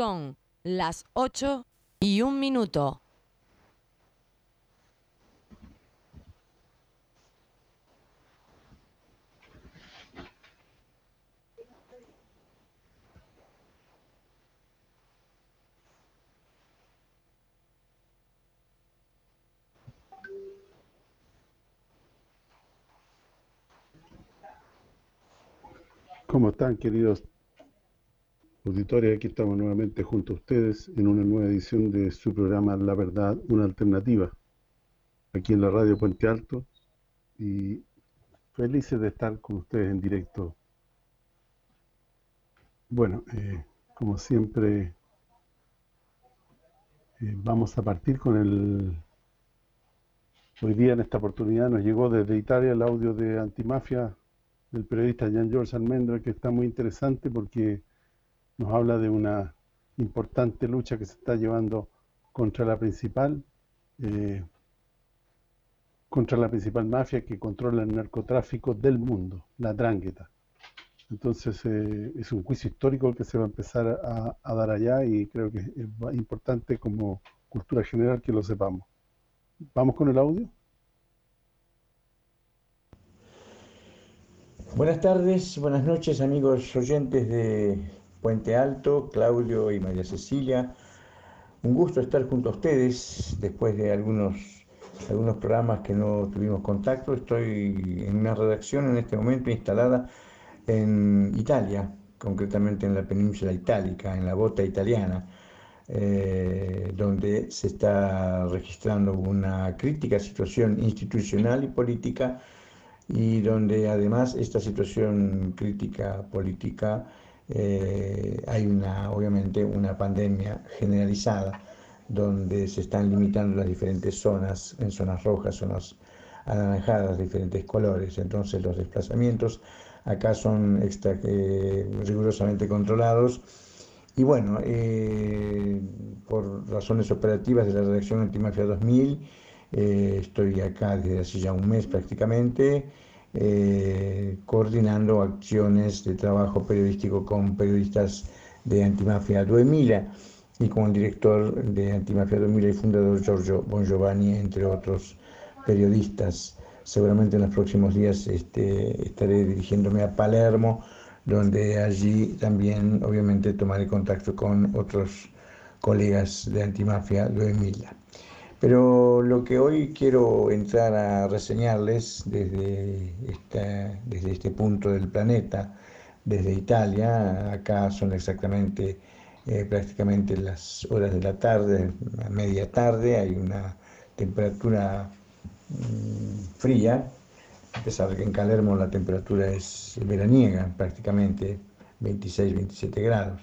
Son las 8 y un minuto. ¿Cómo están, queridos auditores? Aquí estamos nuevamente junto a ustedes en una nueva edición de su programa La Verdad, una alternativa, aquí en la radio Puente Alto, y felices de estar con ustedes en directo. Bueno, eh, como siempre, eh, vamos a partir con el... Hoy día, en esta oportunidad, nos llegó desde Italia el audio de Antimafia, del periodista Jean-Georges Almendra, que está muy interesante porque nos habla de una importante lucha que se está llevando contra la principal eh, contra la principal mafia que controla el narcotráfico del mundo, la drangueta. Entonces eh, es un juicio histórico que se va a empezar a, a, dar allá y creo que es importante como cultura general que lo sepamos. ¿Vamos con el audio? Buenas tardes, buenas noches amigos oyentes de Puente Alto, Claudio y María Cecilia. Un gusto estar junto a ustedes después de algunos, algunos programas que no tuvimos contacto. Estoy en una redacción en este momento instalada en Italia, concretamente en la península itálica, en la bota italiana, eh, donde se está registrando una crítica situación institucional y política y donde además esta situación crítica política eh, hay una obviamente una pandemia generalizada donde se están limitando las diferentes zonas en zonas rojas zonas anaranjadas diferentes colores. Entonces los desplazamientos acá son extra, eh, rigurosamente controlados. Y bueno eh, por razones operativas de la redacción Antimafia 2000 eh, estoy acá desde hace ya un mes prácticamente, eh, coordinando acciones de trabajo periodístico con periodistas de Antimafia 2000 y con el director de Antimafia 2000 y fundador Giorgio Bongiovanni, entre otros periodistas. Seguramente en los próximos días este, estaré dirigiéndome a Palermo, donde allí también obviamente tomaré contacto con otros colegas de Antimafia 2000. Pero lo que hoy quiero entrar a reseñarles desde, desde este punto del planeta, desde Italia, acá son exactamente eh, prácticamente las horas de la tarde, a media tarde, hay una temperatura mm, fría, a pesar de que en Calermo la temperatura es veraniega prácticamente, 26-27 grados,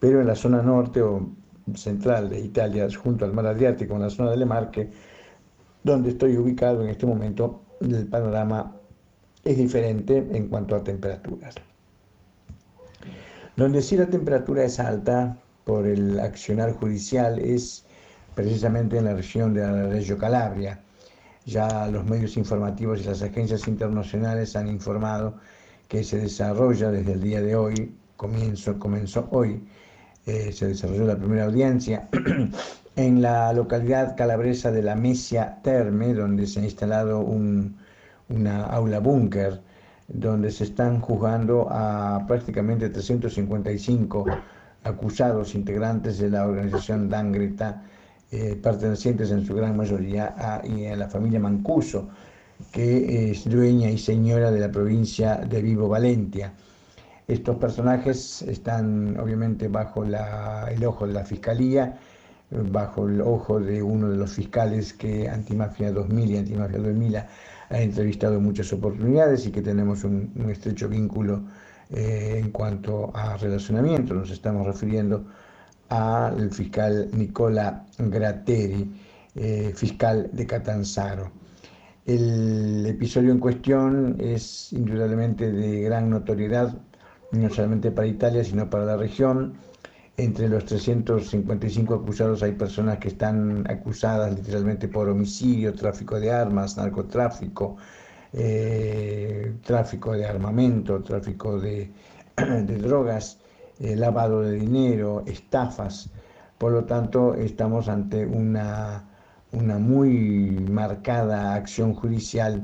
pero en la zona norte central de Italia, junto al mar Adriático, en la zona de Le Marche, donde estoy ubicado en este momento, el panorama es diferente en cuanto a temperaturas. Donde sí la temperatura es alta por el accionar judicial es precisamente en la región de la Reggio Calabria. Ya los medios informativos y las agencias internacionales han informado que se desarrolla desde el día de hoy, comienzo, comenzó hoy, eh, se desarrolló la primera audiencia en la localidad calabresa de la Mesia Terme, donde se ha instalado un, una aula búnker, donde se están juzgando a prácticamente 355 acusados integrantes de la organización Dangreta, eh, pertenecientes en su gran mayoría a, a, la familia Mancuso, que es dueña y señora de la provincia de Vivo Valentia. Estos personajes están obviamente bajo el ojo de la Fiscalía, bajo el ojo de uno de los fiscales que Antimafia 2000 y Antimafia 2000 ha entrevistado en muchas oportunidades y que tenemos un, estrecho vínculo eh, en cuanto a relacionamiento. Nos estamos refiriendo al fiscal Nicola Gratteri, eh, fiscal de Catanzaro. El episodio en cuestión es indudablemente de gran notoriedad no solamente para Italia, sino para la región. Entre los 355 acusados hay personas que están acusadas literalmente por homicidio, tráfico de armas, narcotráfico, eh, tráfico de armamento, tráfico de, drogas eh, lavado de dinero, estafas. Por lo tanto, estamos ante una, una muy marcada acción judicial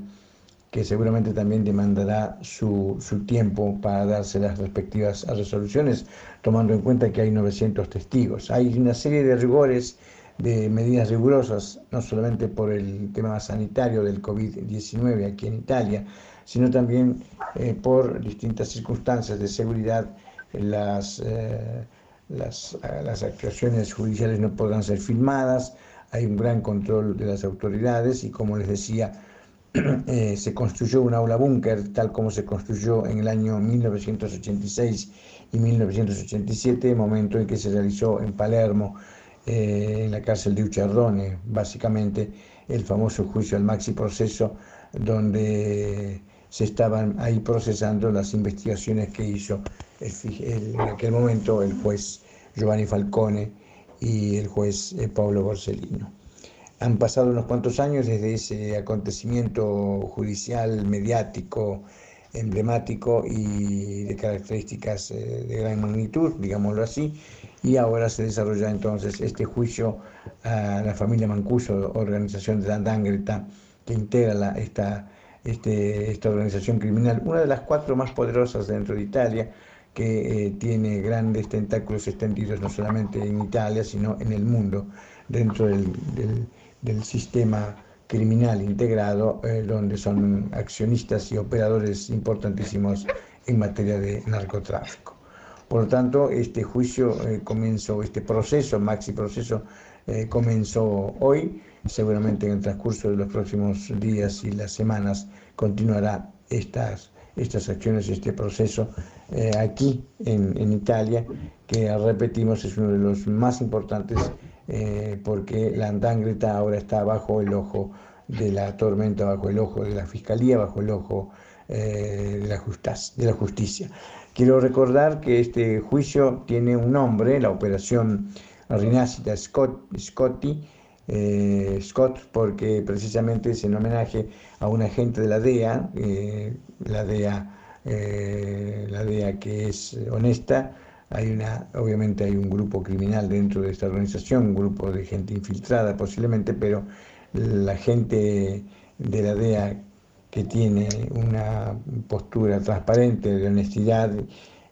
que seguramente también demandará su, su, tiempo para darse las respectivas resoluciones, tomando en cuenta que hay 900 testigos. Hay una serie de rigores, de medidas rigurosas, no solamente por el tema sanitario del COVID-19 aquí en Italia, sino también eh, por distintas circunstancias de seguridad. Las, eh, las, las actuaciones judiciales no podrán ser filmadas, hay un gran control de las autoridades y como les decía, Eh, se construyó un aula búnker, tal como se construyó en el año 1986 y 1987, momento en que se realizó en Palermo, eh, en la cárcel de Uchardone, básicamente el famoso juicio al maxi proceso, donde se estaban ahí procesando las investigaciones que hizo en aquel momento el juez Giovanni Falcone y el juez eh, Pablo Borsellino. Han pasado unos cuantos años desde ese acontecimiento judicial, mediático, emblemático y de características eh, de gran magnitud, digámoslo así, y ahora se desarrolla entonces este juicio a la familia Mancuso, organización de la Dangreta, que integra esta, este, esta organización criminal, una de las cuatro más poderosas dentro de Italia, que eh, tiene grandes tentáculos extendidos no solamente en Italia, sino en el mundo, dentro del del sistema criminal integrado, eh, donde son accionistas y operadores importantísimos en materia de narcotráfico. Por lo tanto, este juicio eh, comenzó, este proceso, maxi proceso, eh, comenzó hoy, seguramente en el transcurso de los próximos días y las semanas continuará estas, estas acciones, este proceso aquí en, en Italia, que repetimos es uno de los más importantes eh, porque la Andangreta ahora está bajo el ojo de la tormenta, bajo el ojo de la Fiscalía, bajo el ojo eh, de, la justicia. Quiero recordar que este juicio tiene un nombre, la operación Rinascita Scott, Scotti, eh, Scott, porque precisamente es en homenaje a un agente de la DEA, la DEA, la DEA que es honesta, hay una, obviamente hay un grupo criminal dentro de esta organización, un grupo de gente infiltrada posiblemente, pero la gente de la DEA que tiene una postura transparente, de honestidad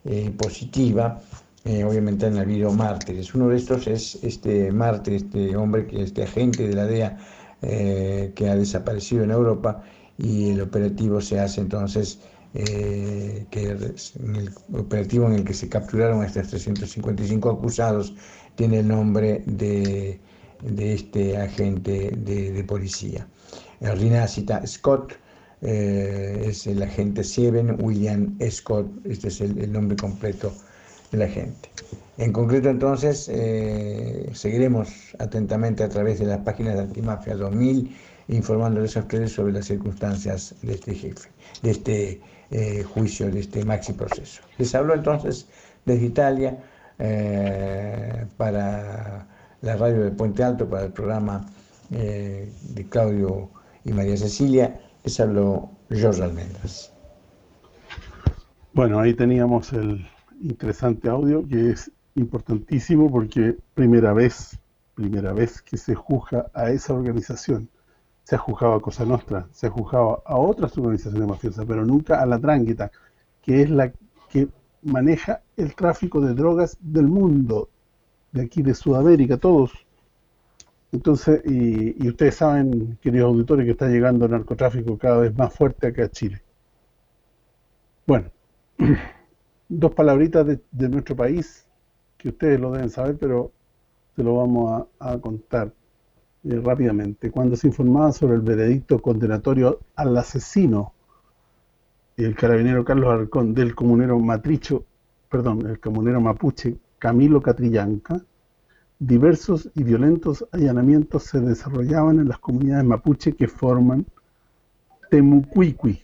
eh, positiva, eh, obviamente han habido mártires. Uno de estos es este mártir, este hombre, este agente de la DEA eh, que ha desaparecido en Europa y el operativo se hace entonces eh, que en el operativo en el que se capturaron a estos 355 acusados tiene el nombre de, de este agente de, policía. Rinacita Scott eh, es el agente Sieven William Scott, este es el, nombre completo del agente. En concreto entonces eh, seguiremos atentamente a través de las páginas de Antimafia 2000 informándoles a ustedes sobre las circunstancias de este jefe, de este eh, juicio, de este maxi proceso. Les hablo entonces desde Italia eh, para la radio de Puente Alto, para el programa eh, de Claudio y María Cecilia, les habló George Almendras. Bueno, ahí teníamos el interesante audio que es importantísimo porque primera vez, primera vez que se juzga a esa organización se ha juzgado a Cosa Nostra, se ha juzgado a otras organizaciones mafiosas, pero nunca a la Drangheta, que es la que maneja el tráfico de drogas del mundo, de aquí de Sudamérica, todos. Entonces, y, ustedes saben, queridos auditores, que está llegando el narcotráfico cada vez más fuerte acá a Chile. Bueno, dos palabritas de, nuestro país, que ustedes lo deben saber, pero se lo vamos a contar. Rápidamente. Cuando se informaba sobre el veredicto condenatorio al asesino, el carabinero Carlos Arcón, del comunero matricho, perdón, el comunero mapuche Camilo Catrillanca, diversos y violentos allanamientos se desarrollaban en las comunidades mapuche que forman Temucuicui,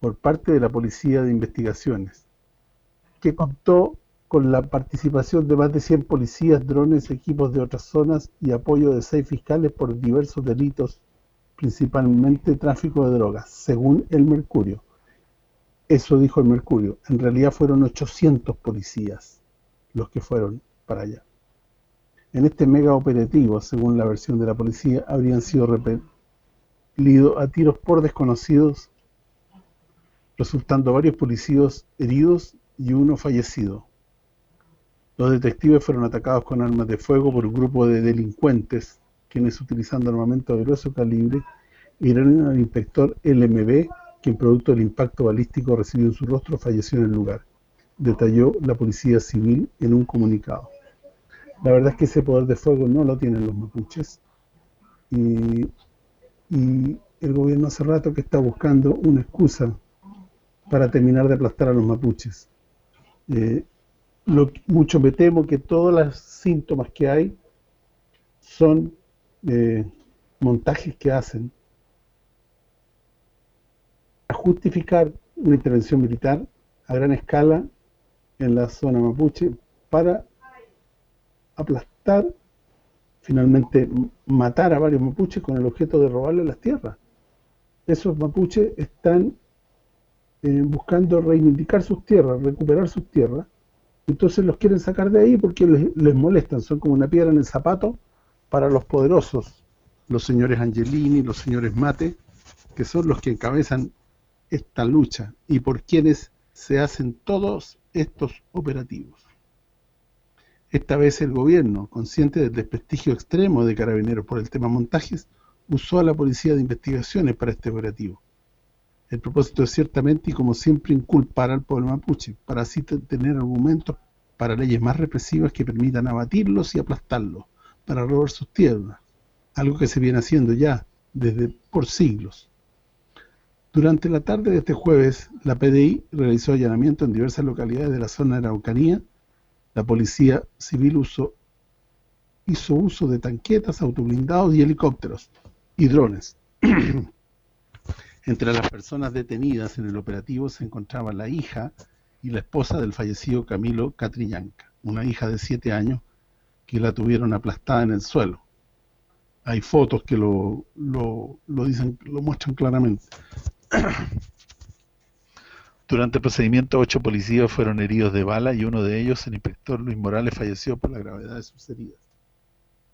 por parte de la Policía de Investigaciones, que contó con la participación de más de 100 policías, drones, equipos de otras zonas y apoyo de seis fiscales por diversos delitos, principalmente tráfico de drogas, según el Mercurio. Eso dijo el Mercurio. En realidad fueron 800 policías los que fueron para allá. En este mega operativo, según la versión de la policía, habrían sido repelidos a tiros por desconocidos, resultando varios policías heridos y uno fallecido. Los detectives fueron atacados con armas de fuego por un grupo de delincuentes, quienes utilizando armamento de grueso calibre, hirieron al inspector LMB, quien producto del impacto balístico recibido en su rostro falleció en el lugar, detalló la policía civil en un comunicado. La verdad es que ese poder de fuego no lo tienen los mapuches, y, el gobierno hace rato que está buscando una excusa para terminar de aplastar a los mapuches. Eh, lo, mucho me temo que todos los síntomas que hay son eh, montajes que hacen a justificar una intervención militar a gran escala en la zona mapuche para aplastar, finalmente matar a varios mapuches con el objeto de robarle las tierras. Esos mapuches están eh, buscando reivindicar sus tierras, recuperar sus tierras, entonces los quieren sacar de ahí porque les, molestan, son como una piedra en el zapato para los poderosos, los señores Angelini, los señores Mate, que son los que encabezan esta lucha y por quienes se hacen todos estos operativos. Esta vez el gobierno, consciente del desprestigio extremo de Carabineros por el tema montajes, usó a la Policía de Investigaciones para este operativo. El propósito es ciertamente y como siempre inculpar al pueblo mapuche, para así tener argumentos para leyes más represivas que permitan abatirlos y aplastarlos, para robar sus tierras, algo que se viene haciendo ya desde por siglos. Durante la tarde de este jueves, la PDI realizó allanamiento en diversas localidades de la zona de Araucanía. La policía civil hizo uso de tanquetas, autoblindados y helicópteros y drones. Entre las personas detenidas en el operativo se encontraba la hija y la esposa del fallecido Camilo Catrillanca, una hija de siete años que la tuvieron aplastada en el suelo. Hay fotos que lo, lo, lo dicen, lo muestran claramente. Durante el procedimiento, ocho policías fueron heridos de bala y uno de ellos, el inspector Luis Morales, falleció por la gravedad de sus heridas.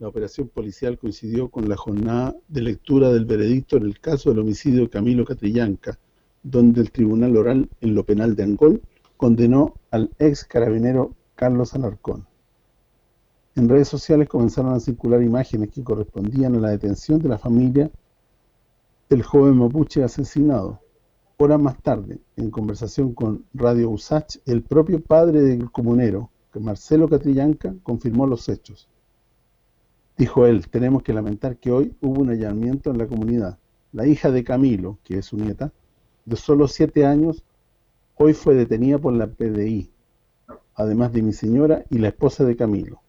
La operación policial coincidió con la jornada de lectura del veredicto en el caso del homicidio de Camilo Catrillanca, donde el Tribunal Oral en lo penal de Angol condenó al ex carabinero Carlos Alarcón. En redes sociales comenzaron a circular imágenes que correspondían a la detención de la familia del joven mapuche asesinado. Horas más tarde, en conversación con Radio Usach, el propio padre del comunero, Marcelo Catrillanca, confirmó los hechos. Dijo él, tenemos que lamentar que hoy hubo un allanamiento en la comunidad. La hija de Camilo, que es su nieta, de solo siete años, hoy fue detenida por la PDI, además de mi señora y la esposa de Camilo.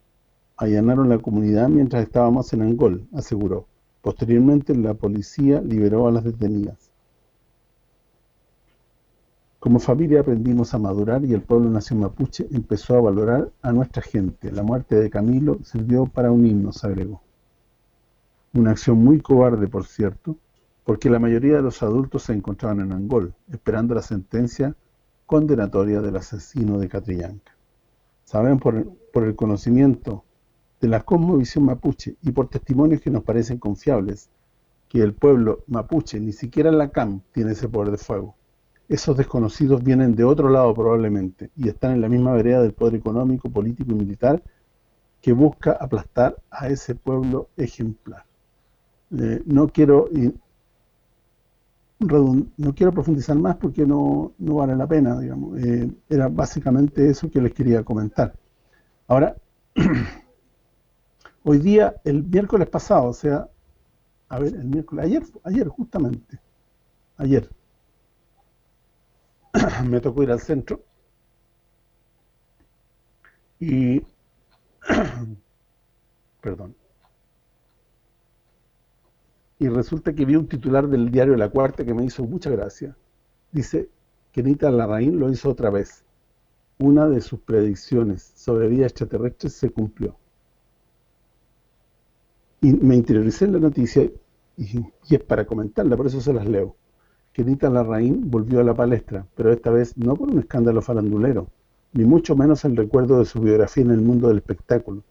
Allanaron la comunidad mientras estábamos en Angol, aseguró. Posteriormente la policía liberó a las detenidas. Como familia aprendimos a madurar y el pueblo nación mapuche empezó a valorar a nuestra gente. La muerte de Camilo sirvió para unirnos, agregó. Una acción muy cobarde, por cierto, porque la mayoría de los adultos se encontraban en Angol, esperando la sentencia condenatoria del asesino de Catrillanca. Saben por, por el conocimiento de la cosmovisión mapuche y por testimonios que nos parecen confiables, que el pueblo mapuche, ni siquiera la CAM, tiene ese poder de fuego esos desconocidos vienen de otro lado probablemente y están en la misma vereda del poder económico, político y militar que busca aplastar a ese pueblo ejemplar. Eh, no quiero no quiero profundizar más porque no, vale la pena, digamos. Eh, era básicamente eso que les quería comentar. Ahora, hoy día, el miércoles pasado, o sea, a ver, el miércoles, ayer, ayer justamente, ayer, me tocó ir al centro y perdón y resulta que vi un titular del diario La Cuarta que me hizo mucha gracia. Dice que Nita Larraín lo hizo otra vez. Una de sus predicciones sobre vida extraterrestre se cumplió. Y me interioricé en la noticia y, y es para comentarla, por eso se las leo que Nita Larraín volvió a la palestra, pero esta vez no por un escándalo farandulero, ni mucho menos el recuerdo de su biografía en el mundo del espectáculo,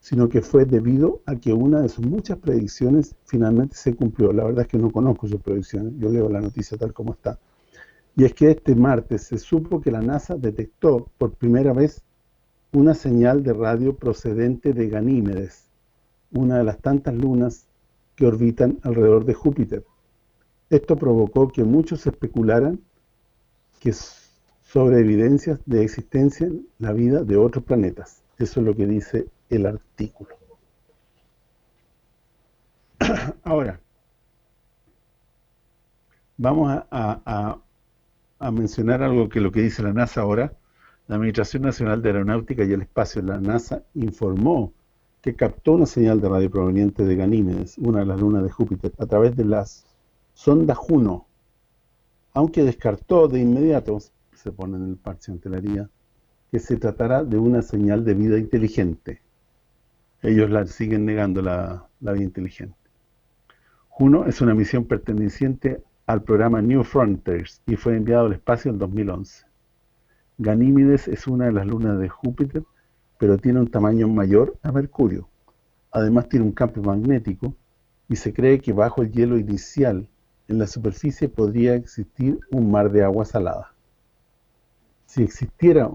sino que fue debido a que una de sus muchas predicciones finalmente se cumplió. La verdad es que no conozco sus predicciones, yo leo la noticia tal como está. Y es que este martes se supo que la NASA detectó por primera vez una señal de radio procedente de Ganímedes, una de las tantas lunas que orbitan alrededor de Júpiter. Esto provocó que muchos especularan que sobre evidencias de existencia en la vida de otros planetas. Eso es lo que dice el artículo. Ahora, vamos a, a, mencionar algo que lo que dice la NASA ahora. La Administración Nacional de Aeronáutica y el Espacio, la NASA, informó que captó una señal de radio proveniente de Ganímedes, una de las lunas de Júpiter, a través de las sonda Juno, aunque descartó de inmediato, se pone en el parche antelaría, que se tratará de una señal de vida inteligente. Ellos la siguen negando la, la vida inteligente. Juno es una misión perteneciente al programa New Frontiers y fue enviado al espacio en 2011. Ganímedes es una de las lunas de Júpiter, pero tiene un tamaño mayor a Mercurio. Además tiene un campo magnético y se cree que bajo el hielo inicial en la superficie podría existir un mar de agua salada. Si existiera,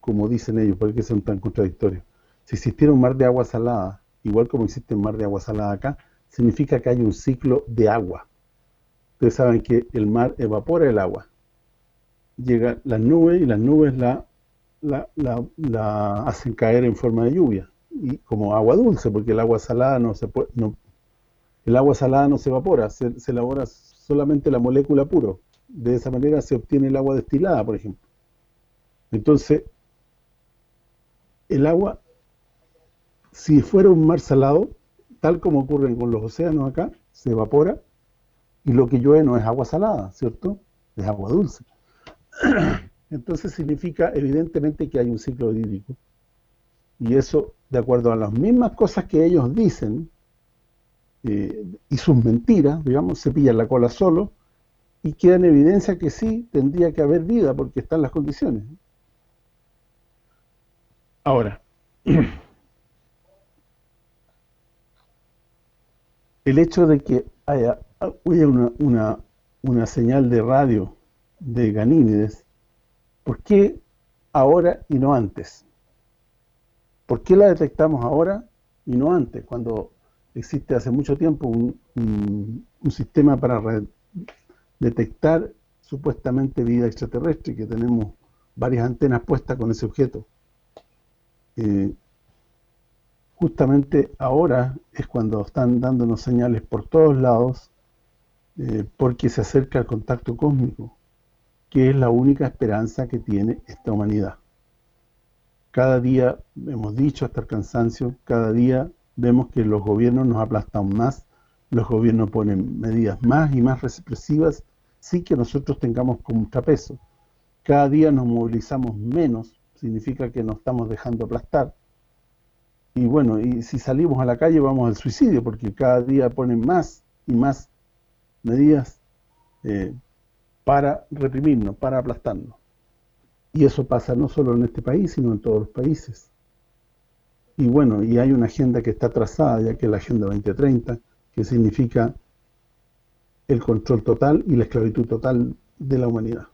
como dicen ellos, ¿por qué son tan contradictorios? Si existiera un mar de agua salada, igual como existe un mar de agua salada acá, significa que hay un ciclo de agua. Ustedes saben que el mar evapora el agua. Llega las nubes y las nubes la, hacen caer en forma de lluvia. Y como agua dulce, porque el agua salada no se puede, el agua salada no se evapora, se, elabora solamente la molécula puro. De esa manera se obtiene el agua destilada, por ejemplo. Entonces, el agua, si fuera un mar salado, tal como ocurre con los océanos acá, se evapora y lo que llueve no es agua salada, ¿cierto? Es agua dulce. Entonces significa evidentemente que hay un ciclo hídrico. Y eso, de acuerdo a las mismas cosas que ellos dicen, y sus mentiras, digamos, se pillan la cola solo y queda en evidencia que sí, tendría que haber vida porque están las condiciones. Ahora, el hecho de que haya, una, una, una señal de radio de Ganímedes, ¿por qué ahora y no antes? ¿Por qué la detectamos ahora y no antes? Cuando existe hace mucho tiempo un, sistema para detectar supuestamente vida extraterrestre, que tenemos varias antenas puestas con ese objeto. Eh, justamente ahora es cuando están dándonos señales por todos lados, eh, porque se acerca el contacto cósmico, que es la única esperanza que tiene esta humanidad. Cada día, hemos dicho hasta el cansancio, cada día vemos que los gobiernos nos aplastan más, los gobiernos ponen medidas más y más represivas, sí que nosotros tengamos contrapeso. Cada día nos movilizamos menos, significa que nos estamos dejando aplastar. Y bueno, y si salimos a la calle vamos al suicidio, porque cada día ponen más y más medidas eh, para reprimirnos, para aplastarnos. Y eso pasa no solo en este país, sino en todos los países. Y bueno, y hay una agenda que está trazada, ya que es la Agenda 2030, que significa el control total y la esclavitud total de la humanidad.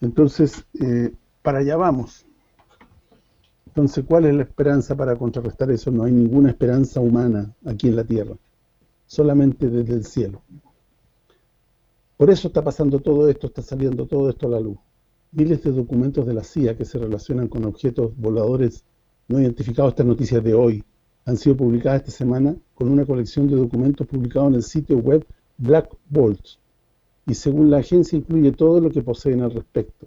Entonces, eh, para allá vamos. Entonces, ¿cuál es la esperanza para contrarrestar eso? No hay ninguna esperanza humana aquí en la Tierra, solamente desde el cielo. Por eso está pasando todo esto, está saliendo todo esto a la luz. Miles de documentos de la CIA que se relacionan con objetos voladores no identificado estas noticias de hoy han sido publicadas esta semana con una colección de documentos publicados en el sitio web Black Bolt y según la agencia incluye todo lo que poseen al respecto.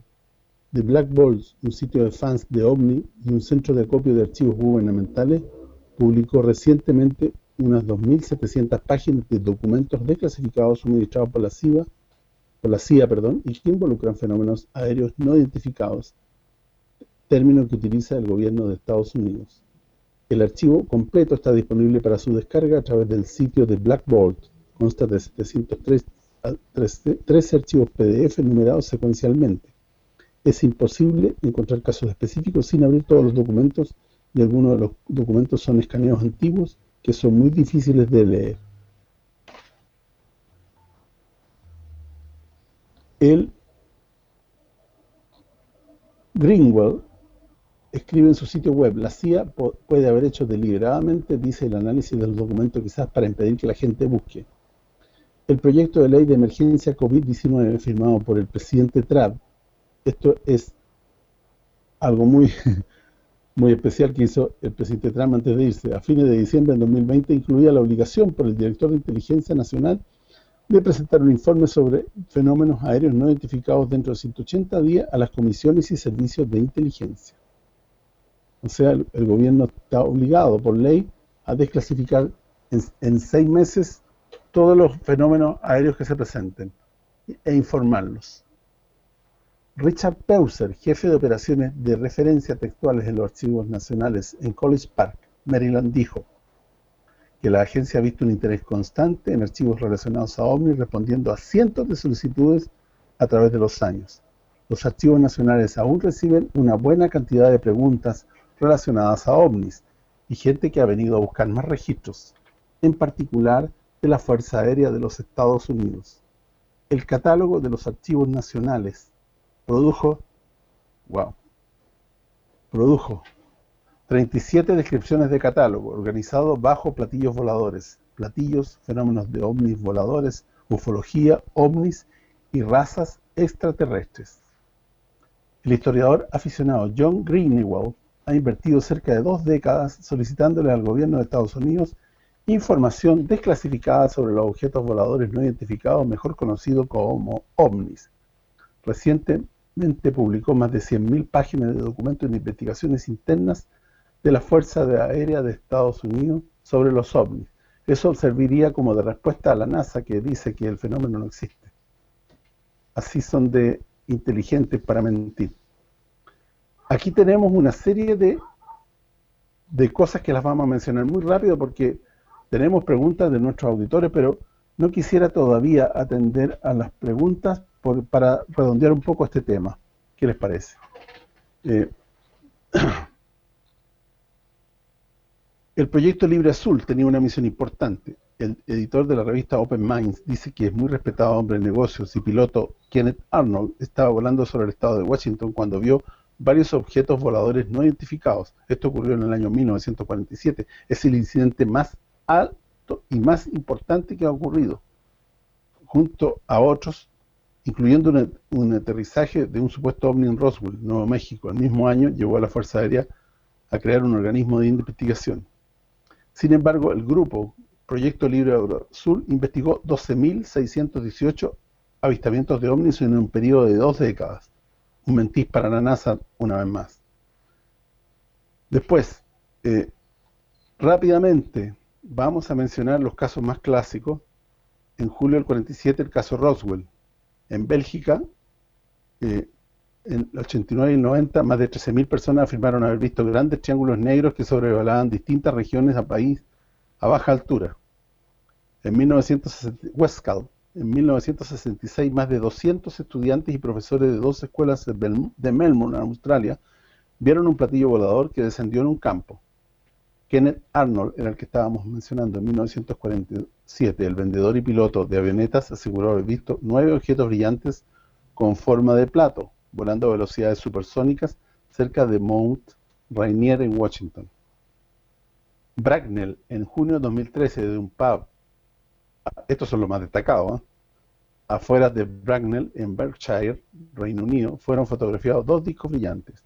The Black Bolt, un sitio de fans de OVNI y un centro de acopio de archivos gubernamentales, publicó recientemente unas 2.700 páginas de documentos desclasificados suministrados por la CIA, por la CIA perdón, y que involucran fenómenos aéreos no identificados término que utiliza el gobierno de Estados Unidos. El archivo completo está disponible para su descarga a través del sitio de Black Bolt. Consta de 703 13 archivos PDF numerados secuencialmente. es imposible encontrar casos específicos sin abrir todos los documentos y algunos de los documentos son escaneos antiguos que son muy difíciles de leer. El Greenwell escribe en su sitio web, la CIA puede haber hecho deliberadamente, dice el análisis de los documentos quizás para impedir que la gente busque. El proyecto de ley de emergencia COVID-19 firmado por el presidente Trump, esto es algo muy muy especial que hizo el presidente Trump antes de irse. A fines de diciembre de 2020 incluía la obligación por el director de Inteligencia Nacional de presentar un informe sobre fenómenos aéreos no identificados dentro de 180 días a las comisiones y servicios de inteligencia. O sea, el, gobierno está obligado por ley a desclasificar en, seis meses todos los fenómenos aéreos que se presenten e informarlos. Richard Peuser, jefe de operaciones de referencia textuales en los archivos nacionales en College Park, Maryland, dijo que la agencia ha visto un interés constante en archivos relacionados a OVNI respondiendo a cientos de solicitudes a través de los años. Los archivos nacionales aún reciben una buena cantidad de preguntas relacionadas a ovnis y gente que ha venido a buscar más registros, en particular de la Fuerza Aérea de los Estados Unidos. El catálogo de los archivos nacionales produjo, wow, produjo 37 descripciones de catálogo organizado bajo platillos voladores, platillos, fenómenos de ovnis voladores, ufología, ovnis y razas extraterrestres. El historiador aficionado John Greenewald ha invertido cerca de dos décadas solicitándole al gobierno de Estados Unidos información desclasificada sobre los objetos voladores no identificados, mejor conocidos como ovnis. Recientemente publicó más de 100.000 páginas de documentos de investigaciones internas de la Fuerza Aérea de Estados Unidos sobre los ovnis. Eso serviría como de respuesta a la NASA que dice que el fenómeno no existe. Así son de inteligentes para mentir aquí tenemos una serie de, de cosas que las vamos a mencionar muy rápido porque tenemos preguntas de nuestros auditores, pero no quisiera todavía atender a las preguntas para redondear un poco este tema. ¿Qué les parece? Eh, el proyecto Libre Azul tenía una misión importante. El editor de la revista Open Minds dice que es muy respetado hombre de negocios y piloto Kenneth Arnold estaba volando sobre el estado de Washington cuando vio varios objetos voladores no identificados. Esto ocurrió en el año 1947. Es el incidente más alto y más importante que ha ocurrido, junto a otros, incluyendo un, aterrizaje de un supuesto ovni en Roswell, Nuevo México. El mismo año llevó a la Fuerza Aérea a crear un organismo de investigación. Sin embargo, el grupo Proyecto Libre Azul investigó 12.618 avistamientos de ovnis en un periodo de dos décadas un mentis para la NASA una vez más. Después, eh, rápidamente, vamos a mencionar los casos más clásicos. En julio del 47, el caso Roswell. En Bélgica, eh, en el 89 y el 90, más de 13.000 personas afirmaron haber visto grandes triángulos negros que sobrevolaban distintas regiones del país a baja altura. En 1960, Westcall, en 1966, más de 200 estudiantes y profesores de dos escuelas de Melbourne, Australia, vieron un platillo volador que descendió en un campo. Kenneth Arnold, era el que estábamos mencionando, en 1947, el vendedor y piloto de avionetas aseguró haber visto nueve objetos brillantes con forma de plato, volando a velocidades supersónicas cerca de Mount Rainier en Washington. Bracknell, en junio de 2013, de un pub estos son los más destacados, ¿eh? afuera de Bracknell, en Berkshire, Reino Unido, fueron fotografiados dos discos brillantes.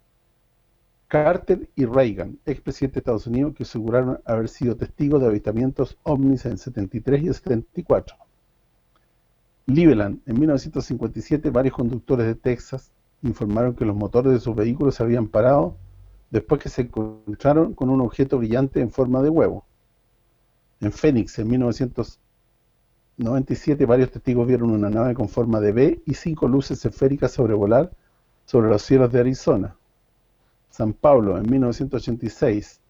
Carter y Reagan, expresidente de Estados Unidos, que aseguraron haber sido testigos de avistamientos ovnis en 73 y 74. Cleveland, en 1957, varios conductores de Texas informaron que los motores de sus vehículos se habían parado después que se encontraron con un objeto brillante en forma de huevo. En Phoenix, en 1900 97 varios testigos vieron una nave con forma de B y cinco luces esféricas sobrevolar sobre los cielos de Arizona. San Pablo, en 1986,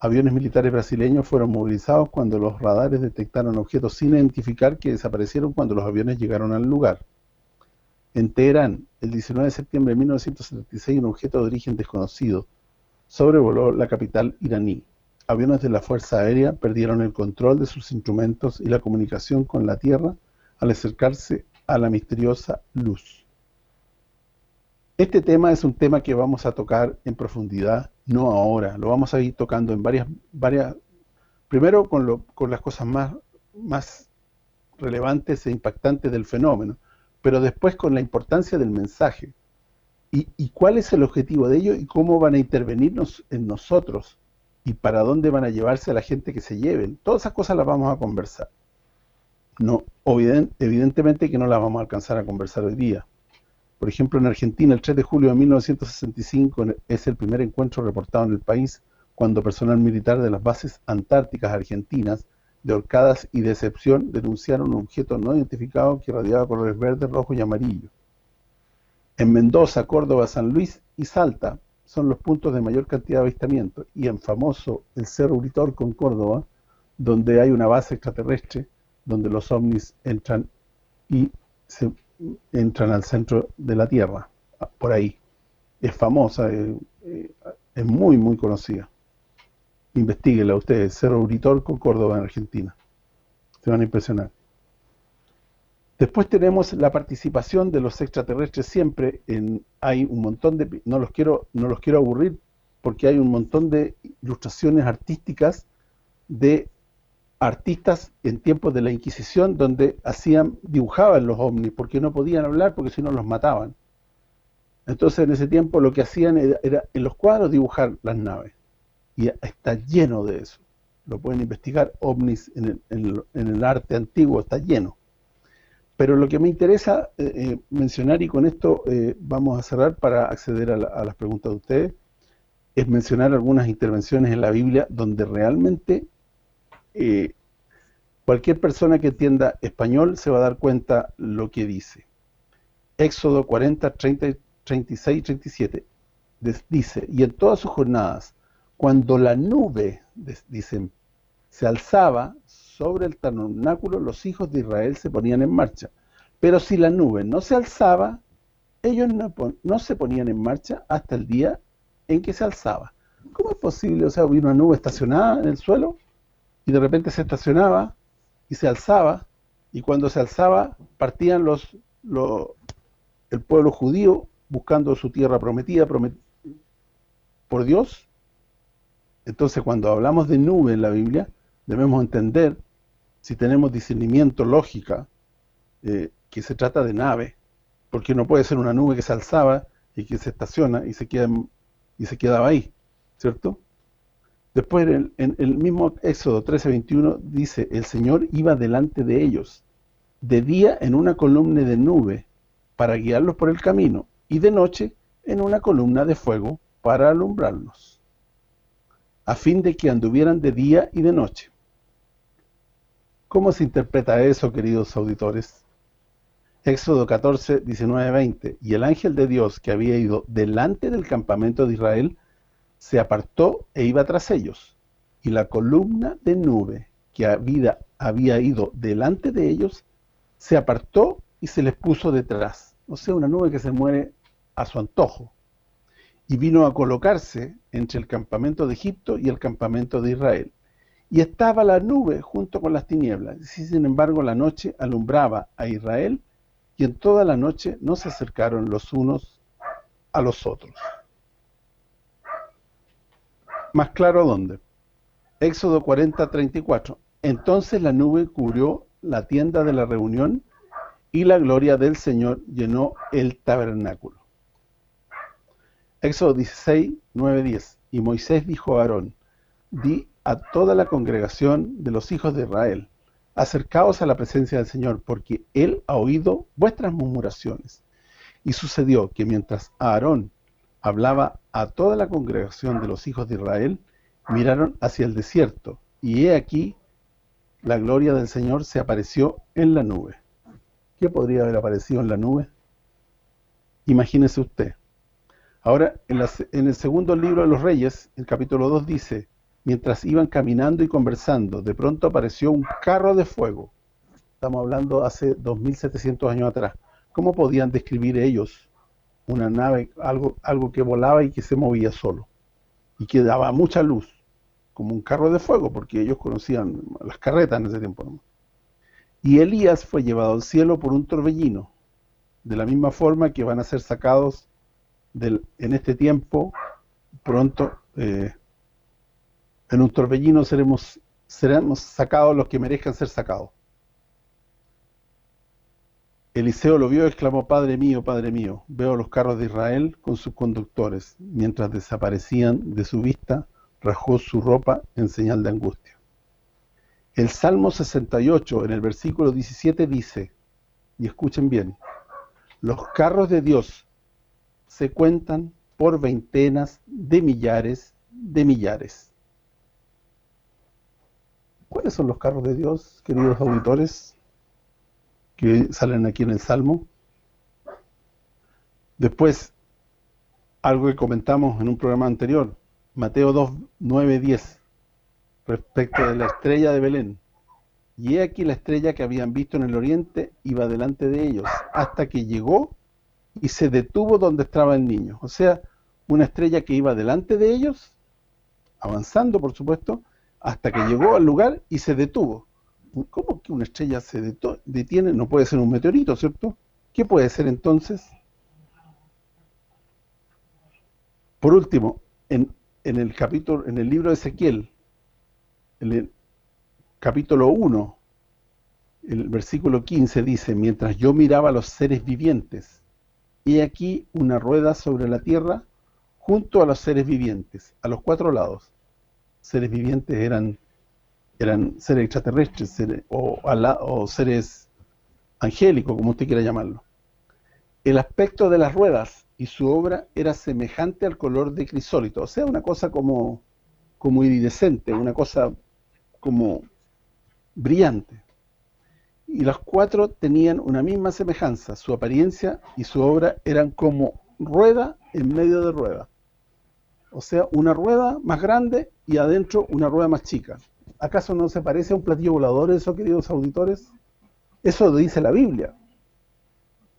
aviones militares brasileños fueron movilizados cuando los radares detectaron objetos sin identificar que desaparecieron cuando los aviones llegaron al lugar. En Teherán, el 19 de septiembre de 1976 un objeto de origen desconocido sobrevoló la capital iraní. Aviones de la Fuerza Aérea perdieron el control de sus instrumentos y la comunicación con la Tierra al acercarse a la misteriosa luz. Este tema es un tema que vamos a tocar en profundidad, no ahora, lo vamos a ir tocando en varias, varias primero con, lo, con las cosas más, más relevantes e impactantes del fenómeno, pero después con la importancia del mensaje. Y, cuál es el objetivo de ello y cómo van a intervenirnos en nosotros y para dónde van a llevarse a la gente que se lleven. Todas esas cosas las vamos a conversar. No, evidentemente que no las vamos a alcanzar a conversar hoy día. Por ejemplo, en Argentina, el 3 de julio de 1965 es el primer encuentro reportado en el país cuando personal militar de las bases antárticas argentinas de Orcadas y Decepción denunciaron un objeto no identificado que radiaba colores verde, rojo y amarillo. En Mendoza, Córdoba, San Luis y Salta son los puntos de mayor cantidad de avistamientos y en famoso el Cerro Uritorco en Córdoba, donde hay una base extraterrestre donde los ovnis entran y se entran al centro de la Tierra, por ahí. Es famosa, eh, eh, es muy, muy conocida investiguenla ustedes, Cerro Uritorco, Córdoba, en Argentina. Se van a impresionar. Después tenemos la participación de los extraterrestres siempre en hay un montón de no los quiero no los quiero aburrir porque hay un montón de ilustraciones artísticas de artistas en tiempos de la Inquisición donde hacían dibujaban los ovnis porque no podían hablar porque si no los mataban. Entonces en ese tiempo lo que hacían era en los cuadros dibujar las naves y está lleno de eso. Lo pueden investigar, ovnis en el, arte antiguo, está lleno. Pero lo que me interesa eh, eh, mencionar, y con esto eh, vamos a cerrar para acceder a, las preguntas de ustedes, es mencionar algunas intervenciones en la Biblia donde realmente cualquier persona que entienda español se va a dar cuenta lo que dice. Éxodo 40, 30, 36 37 dice, y en todas sus jornadas cuando la nube, dicen, se alzaba sobre el tabernáculo, los hijos de Israel se ponían en marcha. Pero si la nube no se alzaba, ellos no, se ponían en marcha hasta el día en que se alzaba. ¿Cómo es posible? O sea, hubo una nube estacionada en el suelo y de repente se estacionaba y se alzaba y cuando se alzaba partían los, el pueblo judío buscando su tierra prometida por Dios entonces, cuando hablamos de nube en la Biblia, debemos entender, si tenemos discernimiento, lógica, eh, que se trata de nave, porque no puede ser una nube que se alzaba y que se estaciona y se queda y se quedaba ahí, ¿cierto? Después, en, en el mismo Éxodo 13:21 dice, el Señor iba delante de ellos, de día en una columna de nube, para guiarlos por el camino, y de noche en una columna de fuego, para alumbrarlos a fin de que anduvieran de día y de noche. ¿Cómo se interpreta eso, queridos auditores? Éxodo 14, 19, 20. Y el ángel de Dios que había ido delante del campamento de Israel se apartó e iba tras ellos. Y la columna de nube que había, había ido delante de ellos se apartó y se les puso detrás. O sea, una nube que se muere a su antojo y vino a colocarse entre el campamento de Egipto y el campamento de Israel. Y estaba la nube junto con las tinieblas. Y sin embargo la noche alumbraba a Israel y en toda la noche no se acercaron los unos a los otros. Más claro dónde. Éxodo 40, 34. Entonces la nube cubrió la tienda de la reunión y la gloria del Señor llenó el tabernáculo. Éxodo 16, 9, 10. Y Moisés dijo a Aarón, di a toda la congregación de los hijos de Israel, acercaos a la presencia del Señor, porque Él ha oído vuestras murmuraciones. Y sucedió que mientras Aarón hablaba a toda la congregación de los hijos de Israel, miraron hacia el desierto, y he aquí, la gloria del Señor se apareció en la nube. ¿Qué podría haber aparecido en la nube? Imagínese usted, Ahora, en, el segundo libro de los Reyes, el capítulo 2 dice, mientras iban caminando y conversando, de pronto apareció un carro de fuego. Estamos hablando hace 2700 años atrás. ¿Cómo podían describir ellos una nave, algo, algo que volaba y que se movía solo, y que daba mucha luz, como un carro de fuego, porque ellos conocían las carretas en ese tiempo. Y Elías fue llevado al cielo por un torbellino, de la misma forma que van a ser sacados del, en este tiempo, pronto, eh, en un torbellino seremos, seremos sacados los que merezcan ser sacados. Eliseo lo vio y exclamó, Padre mío, Padre mío, veo los carros de Israel con sus conductores. Mientras desaparecían de su vista, rajó su ropa en señal de angustia. El Salmo 68, en el versículo 17, dice, y escuchen bien, los carros de Dios se cuentan por veintenas de millares de millares. ¿Cuáles son los carros de Dios, queridos auditores? que salen aquí en el Salmo. Después, algo que comentamos en un programa anterior, Mateo 2, 9, 10, respecto de la estrella de Belén. Y he aquí la estrella que habían visto en el oriente iba delante de ellos, hasta que llegó y se detuvo donde estaba el niño. O sea, una estrella que iba delante de ellos, avanzando por supuesto, hasta que llegó al lugar y se detuvo. ¿Cómo que una estrella se detiene? No puede ser un meteorito, ¿cierto? ¿Qué puede ser entonces? Por último, en, el capítulo, en el libro de Ezequiel, en el capítulo 1, el versículo 15 dice, mientras yo miraba a los seres vivientes, y aquí una rueda sobre la tierra junto a los seres vivientes, a los cuatro lados. Seres vivientes eran eran seres extraterrestres o, seres angélicos, como usted quiera llamarlo. El aspecto de las ruedas y su obra era semejante al color de crisólito, o sea, una cosa como, como iridescente, una cosa como brillante. Y las cuatro tenían una misma semejanza, su apariencia y su obra eran como rueda en medio de rueda. O sea, una rueda más grande y adentro una rueda más chica. ¿Acaso no se parece a un platillo volador eso, queridos auditores? Eso dice la Biblia.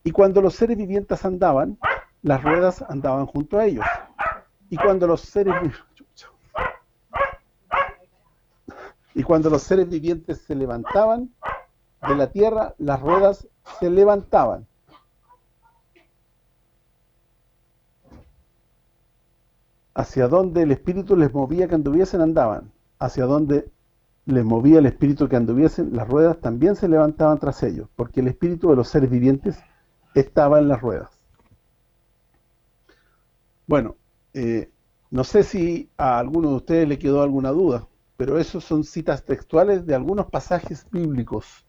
Y cuando los seres vivientes andaban, las ruedas andaban junto a ellos. Y cuando los seres y cuando los seres vivientes se levantaban de la tierra, las ruedas se levantaban. Hacia donde el Espíritu les movía que anduviesen, andaban. Hacia donde les movía el espíritu que anduviesen, las ruedas también se levantaban tras ellos, porque el espíritu de los seres vivientes estaba en las ruedas. Bueno, eh, no sé si a alguno de ustedes le quedó alguna duda, pero esos son citas textuales de algunos pasajes bíblicos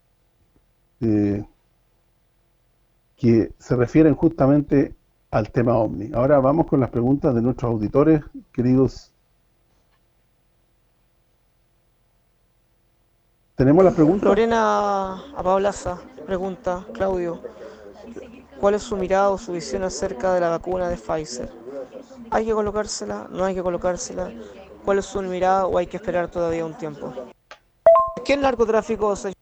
eh, que se refieren justamente al tema OVNI. Ahora vamos con las preguntas de nuestros auditores, queridos ¿Tenemos la pregunta? Lorena Apablaza pregunta, Claudio, ¿cuál es su mirada o su visión acerca de la vacuna de Pfizer? ¿Hay que colocársela? ¿No hay que colocársela? ¿Cuál es su mirada o hay que esperar todavía un tiempo? ¿Qué narcotráfico se...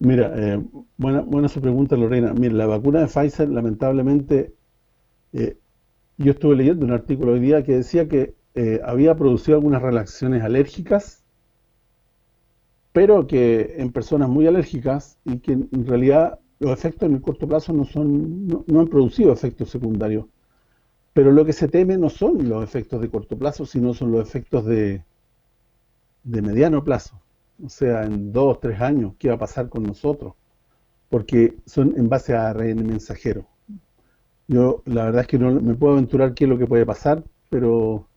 Mira, eh, buena, buena su pregunta Lorena. Mira, la vacuna de Pfizer lamentablemente, eh, yo estuve leyendo un artículo hoy día que decía que eh, había producido algunas reacciones alérgicas, pero que en personas muy alérgicas y que en realidad los efectos en el corto plazo no son no, han producido efectos secundarios. Pero lo que se teme no son los efectos de corto plazo, sino son los efectos de, de mediano plazo. O sea, en dos, tres años, ¿qué va a pasar con nosotros? Porque son en base a ARN mensajero. Yo la verdad es que no me puedo aventurar qué es lo que puede pasar, pero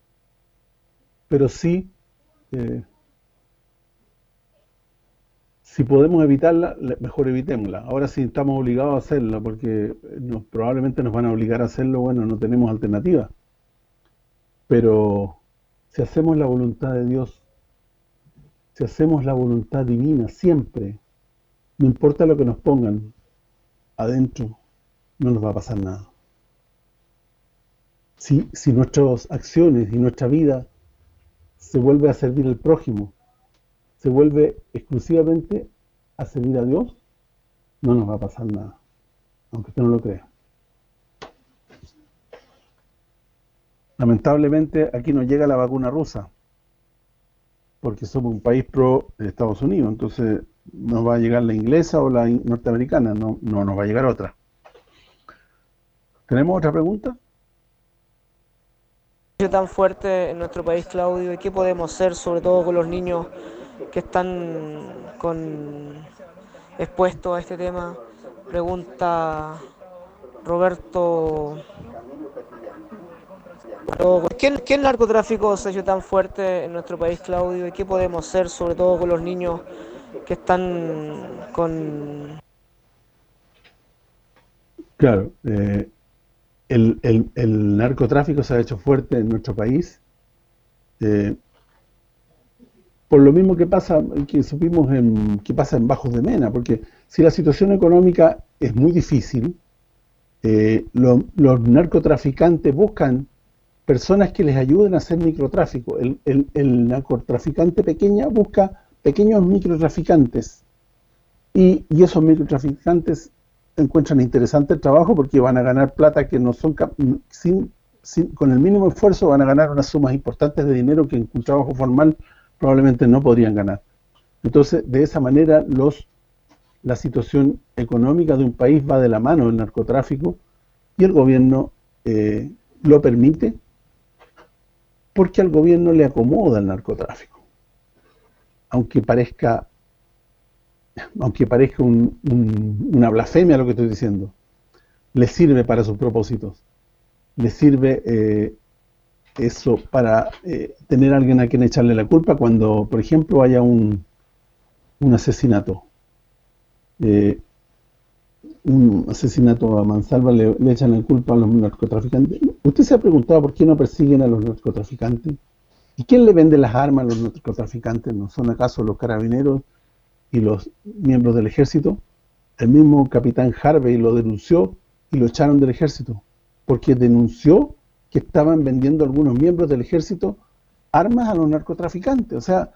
pero sí, eh, si podemos evitarla, mejor evitémosla. Ahora sí estamos obligados a hacerla, porque nos, probablemente nos van a obligar a hacerlo, bueno, no tenemos alternativa. Pero si hacemos la voluntad de Dios, si hacemos la voluntad divina siempre, no importa lo que nos pongan adentro, no nos va a pasar nada. Si, si nuestras acciones y nuestra vida se vuelve a servir al prójimo, se vuelve exclusivamente a servir a Dios, no nos va a pasar nada. aunque usted no lo crea. Lamentablemente aquí no llega la vacuna rusa, porque somos un país pro Estados Unidos, entonces nos va a llegar la inglesa o la norteamericana, no, no nos va a llegar otra. ¿Tenemos otra pregunta? tan fuerte en nuestro país, Claudio, y qué podemos hacer, sobre todo con los niños que están con expuestos a este tema. Pregunta Roberto. ¿Qué, ¿Qué narcotráfico se ha hecho tan fuerte en nuestro país, Claudio? ¿Y qué podemos hacer, sobre todo con los niños que están con... Claro, eh, el, el, narcotráfico se ha hecho fuerte en nuestro país eh, por lo mismo que pasa que supimos en, que pasa en Bajos de Mena, porque si la situación económica es muy difícil, eh, los narcotraficantes buscan personas que les ayuden a hacer microtráfico. El, el, narcotraficante pequeña busca pequeños microtraficantes y, y, esos microtraficantes encuentran interesante el trabajo porque van a ganar plata que no son sin, con el mínimo esfuerzo van a ganar unas sumas importantes de dinero que en un trabajo formal probablemente no podrían ganar. Entonces, de esa manera los la situación económica de un país va de la mano del narcotráfico y el gobierno eh, lo permite porque al gobierno le acomoda el narcotráfico. Aunque parezca aunque parezca una blasfemia lo que estoy diciendo, le sirve para sus propósitos. Le sirve eh, eso para eh, tener a alguien a quien echarle la culpa cuando, por ejemplo, haya un, un asesinato. Eh, un asesinato a mansalva le, echan la culpa a los narcotraficantes. ¿Usted se ha preguntado por qué no persiguen a los narcotraficantes? ¿Y quién le vende las armas a los narcotraficantes? ¿No son acaso los carabineros y los miembros del ejército? El mismo capitán Harvey lo denunció y lo echaron del ejército, porque denunció que estaban vendiendo algunos miembros del ejército armas a los narcotraficantes. O sea,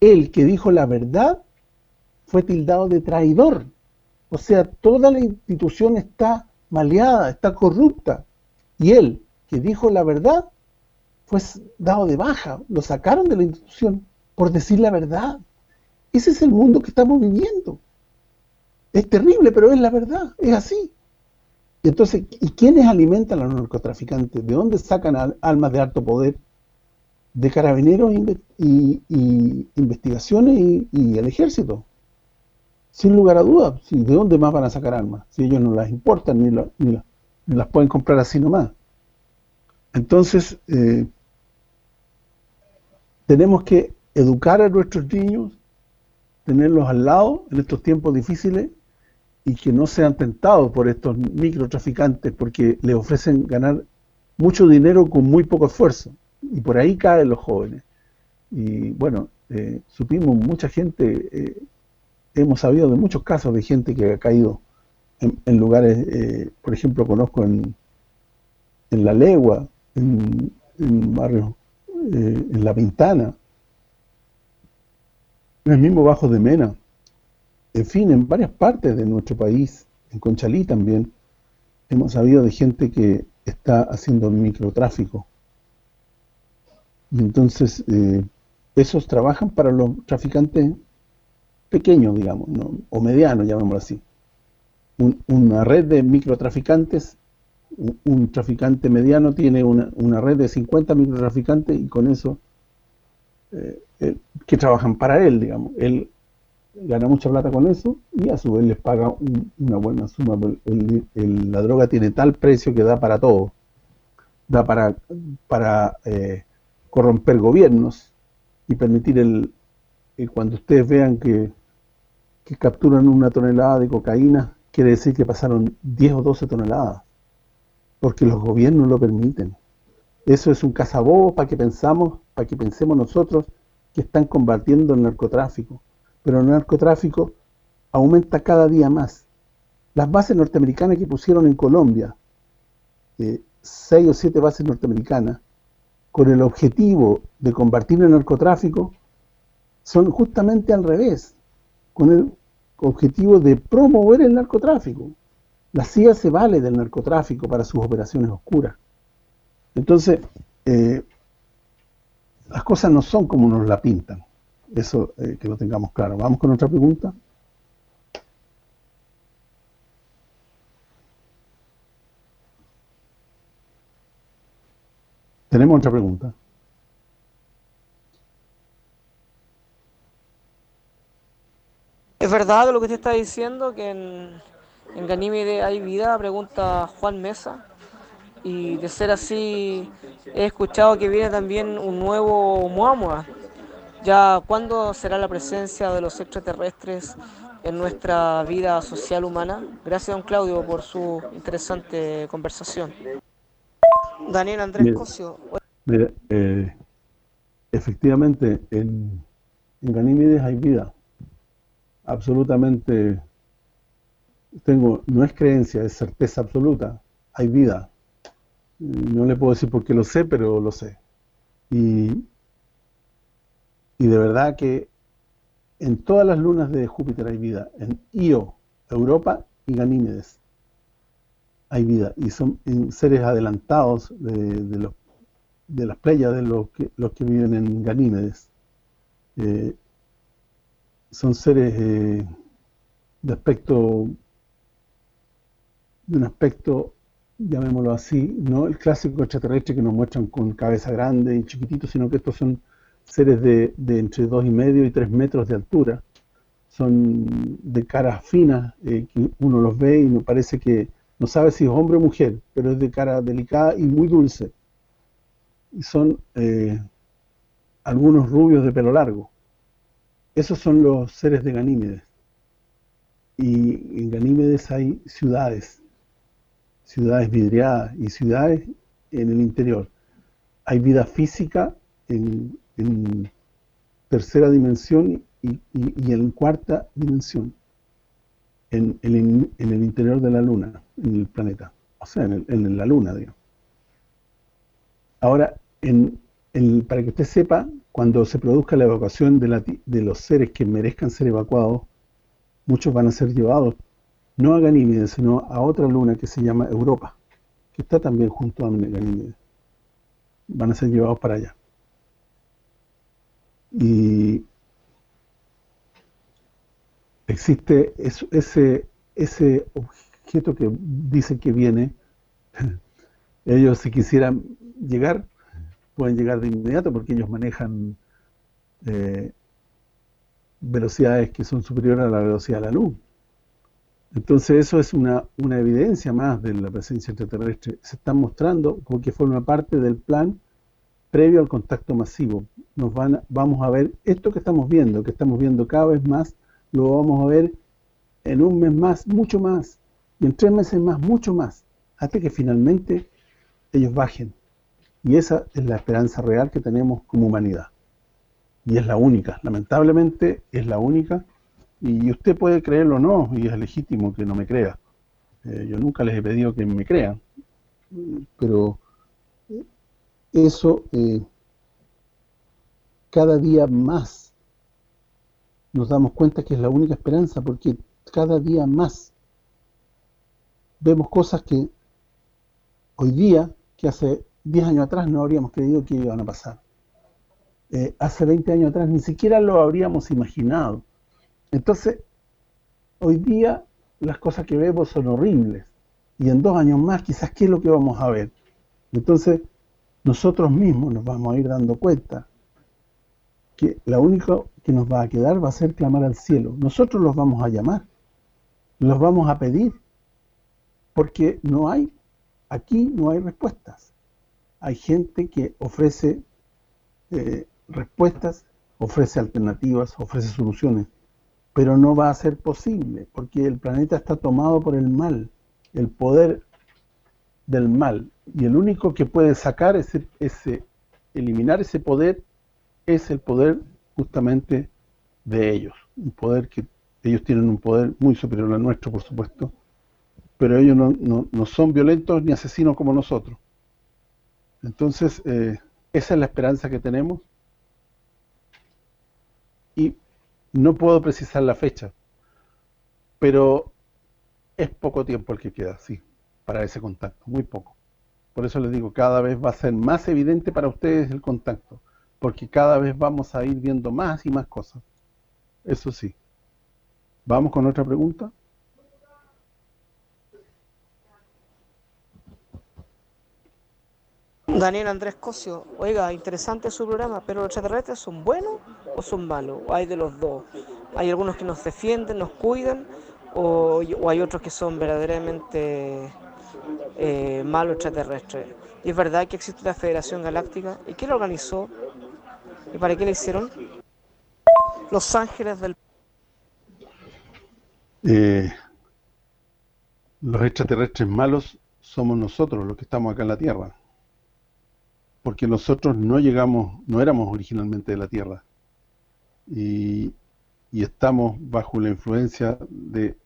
el que dijo la verdad fue tildado de traidor. O sea, toda la institución está maleada, está corrupta. Y él, que dijo la verdad, fue dado de baja, lo sacaron de la institución por decir la verdad. Ese es el mundo que estamos viviendo. Es terrible, pero es la verdad, es así. Y entonces, ¿y quiénes alimentan a los narcotraficantes? ¿De dónde sacan almas de alto poder? De carabineros y, investigaciones y, el ejército. Sin lugar a dudas, ¿de dónde más van a sacar armas? Si ellos no las importan ni, las pueden comprar así nomás. Entonces, eh, tenemos que educar a nuestros niños, tenerlos al lado en estos tiempos difíciles y que no sean tentados por estos microtraficantes porque les ofrecen ganar mucho dinero con muy poco esfuerzo y por ahí caen los jóvenes y bueno, eh, supimos mucha gente eh, hemos sabido de muchos casos de gente que ha caído en, lugares, eh, por ejemplo conozco en, La Legua en, en barrio en La Pintana en el mismo Bajo de Mena en fin, en varias partes de nuestro país, en Conchalí también, hemos sabido de gente que está haciendo microtráfico. Y entonces, eh, esos trabajan para los traficantes pequeños, digamos, o medianos, llamémoslo así. una red de microtraficantes, un, traficante mediano tiene una, red de 50 microtraficantes y con eso, eh, eh, que trabajan para él, digamos. Él gana mucha plata con eso y a su vez les paga una buena suma. la droga tiene tal precio que da para todo. Da para, para eh, corromper gobiernos y permitir el cuando ustedes vean que, capturan una tonelada de cocaína, quiere decir que pasaron 10 o 12 toneladas, porque los gobiernos lo permiten. Eso es un cazabobo para que pensamos, para que pensemos nosotros que están combatiendo el narcotráfico pero el narcotráfico aumenta cada día más. Las bases norteamericanas que pusieron en Colombia, eh, seis o siete bases norteamericanas, con el objetivo de combatir el narcotráfico, son justamente al revés, con el objetivo de promover el narcotráfico. La CIA se vale del narcotráfico para sus operaciones oscuras. Entonces, eh, las cosas no son como nos la pintan. Eso eh, que lo tengamos claro. Vamos con otra pregunta. Tenemos otra pregunta. ¿Es verdad lo que usted está diciendo que en, en Ganímede hay vida? Pregunta Juan Mesa. Y de ser así, he escuchado que viene también un nuevo Muamua. ¿Ya cuándo será la presencia de los extraterrestres en nuestra vida social humana? Gracias, don Claudio, por su interesante conversación. Daniel Andrés Mira. Cosio. Mira, eh, efectivamente, en, en Ganímedes hay vida. Absolutamente, tengo, no es creencia, es certeza absoluta. Hay vida. No le puedo decir por qué lo sé, pero lo sé. Y, y de verdad que en todas las lunas de Júpiter hay vida. En Io, Europa y Ganímedes hay vida. Y son seres adelantados de, de los de las playas de los que, los que viven en Ganímedes. Eh, son seres eh, de aspecto, de un aspecto, llamémoslo así, no el clásico extraterrestre que nos muestran con cabeza grande y chiquitito, sino que estos son seres de, de entre dos y medio y tres metros de altura. Son de caras finas, eh, que uno los ve y me parece que no sabe si es hombre o mujer, pero es de cara delicada y muy dulce y son eh, algunos rubios de pelo largo. Esos son los seres de Ganímedes. Y en Ganímedes hay ciudades, ciudades vidriadas y ciudades en el interior. Hay vida física en, tercera dimensión y, en cuarta dimensión, en, el interior de la luna, en el planeta, o sea, en, la luna, digamos. Ahora, para que usted sepa, cuando se produzca la evacuación de, la, de, los seres que merezcan ser evacuados, muchos van a ser llevados, no a Ganímedes, sino a otra luna que se llama Europa, que está también junto a Ganímedes. Van a ser llevados para allá. Y existe ese, objeto que dice que viene, ellos si quisieran llegar, pueden llegar de inmediato porque ellos manejan eh, velocidades que son superiores a la velocidad de la luz. Entonces eso es una, una evidencia más de la presencia extraterrestre. Se están mostrando como que forma parte del plan previo al contacto masivo. Nos van vamos a ver esto que estamos viendo, que estamos viendo cada vez más, lo vamos a ver en un mes más, mucho más, y en tres meses más, mucho más, hasta que finalmente ellos bajen. Y esa es la esperanza real que tenemos como humanidad. Y es la única, lamentablemente es la única. Y usted puede creerlo o no, y es legítimo que no me crea. Eh, yo nunca les he pedido que me crean. Pero eso eh, cada día más nos damos cuenta que es la única esperanza, porque cada día más vemos cosas que hoy día, que hace 10 años atrás no habríamos creído que iban a pasar. Eh, hace 20 años atrás ni siquiera lo habríamos imaginado. Entonces, hoy día las cosas que vemos son horribles. Y en dos años más, quizás, ¿qué es lo que vamos a ver? Entonces, nosotros mismos nos vamos a ir dando cuenta que la única que nos va a quedar va a ser clamar al cielo. Nosotros los vamos a llamar, los vamos a pedir, porque no hay, aquí no hay respuestas. Hay gente que ofrece eh, respuestas, ofrece alternativas, ofrece soluciones, pero no va a ser posible, porque el planeta está tomado por el mal, el poder del mal, y el único que puede sacar ese, ese eliminar ese poder es el poder justamente de ellos, un poder que ellos tienen un poder muy superior al nuestro, por supuesto, pero ellos no, no, no son violentos ni asesinos como nosotros. Entonces, eh, esa es la esperanza que tenemos y no puedo precisar la fecha, pero es poco tiempo el que queda, sí, para ese contacto, muy poco. Por eso les digo, cada vez va a ser más evidente para ustedes el contacto, porque cada vez vamos a ir viendo más y más cosas. Eso sí. ¿Vamos con otra pregunta? Daniel Andrés Cosio, oiga, interesante su programa, pero los extraterrestres son buenos o son malos? ¿O hay de los dos? ¿Hay algunos que nos defienden, nos cuidan? ¿O, hay otros que son verdaderamente eh, malos extraterrestres? ¿Y es verdad que existe la Federación Galáctica? ¿Y quién la organizó? ¿Y para qué la hicieron? Los Ángeles del... Eh, los extraterrestres malos somos nosotros los que estamos acá en la Tierra porque nosotros no llegamos, no éramos originalmente de la Tierra y, estamos bajo la influencia de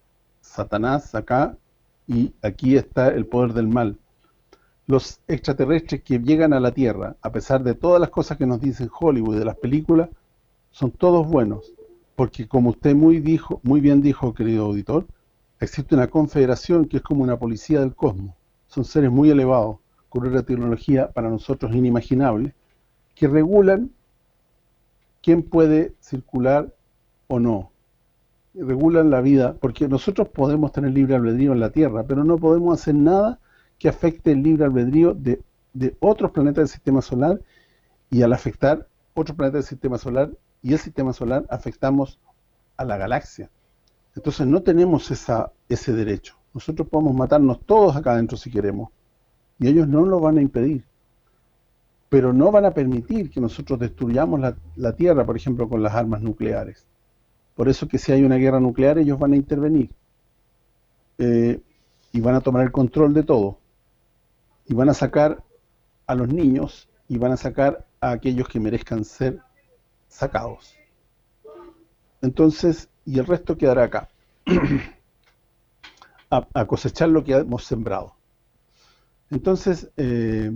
Satanás acá y aquí está el poder del mal. Los extraterrestres que llegan a la Tierra, a pesar de todas las cosas que nos dicen Hollywood de las películas, son todos buenos, porque como usted muy dijo, muy bien dijo, querido auditor, existe una confederación que es como una policía del cosmos. Son seres muy elevados con una tecnología para nosotros inimaginable, que regulan quién puede circular o no. Regulan la vida, porque nosotros podemos tener libre albedrío en la Tierra, pero no podemos hacer nada que afecte el libre albedrío de, de otros planetas del Sistema Solar, y al afectar otros planetas del Sistema Solar y el Sistema Solar, afectamos a la galaxia. Entonces no tenemos esa, ese derecho. Nosotros podemos matarnos todos acá adentro si queremos, y ellos no lo van a impedir. Pero no van a permitir que nosotros destruyamos la, Tierra, por ejemplo, con las armas nucleares. Por eso que si hay una guerra nuclear, ellos van a intervenir. Eh, y van a tomar el control de todo. Y van a sacar a los niños y van a sacar a aquellos que merezcan ser sacados. Entonces, y el resto quedará acá. a cosechar lo que hemos sembrado. Entonces, eh,